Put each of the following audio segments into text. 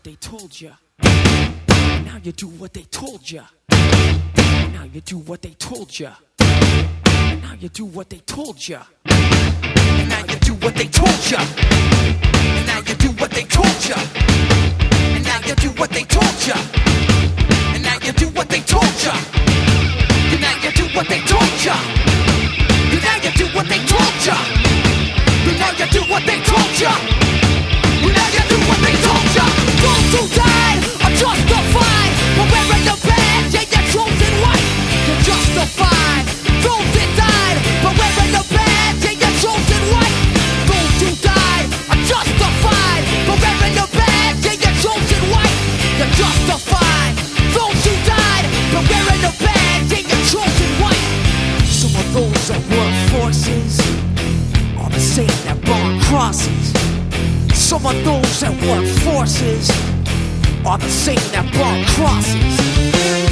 What they told ya. Now you do what they told ya. Now you do what they told ya. Now you do what they told. And now you do what they told. And now you do what they told ya. And now you do what they told ya. And now you do what they told ya. And now you do what they told ya. And now you do what they told ya. And now you do what they told ya. Are justified the you're chosen white. You're justified. Those died the you're chosen white. Those who died are justified the you're chosen white. You're justified. Those who died the you're chosen white. Some of those that work forces are the same crosses. Some of those that work forces are the same that burn crosses.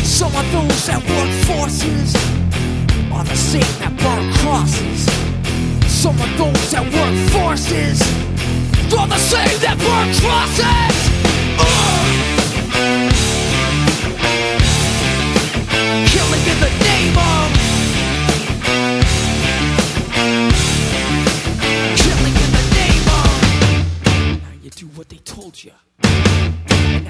Some of those that work forces are the same that burn crosses. Some of those that work forces are the same that burn crosses.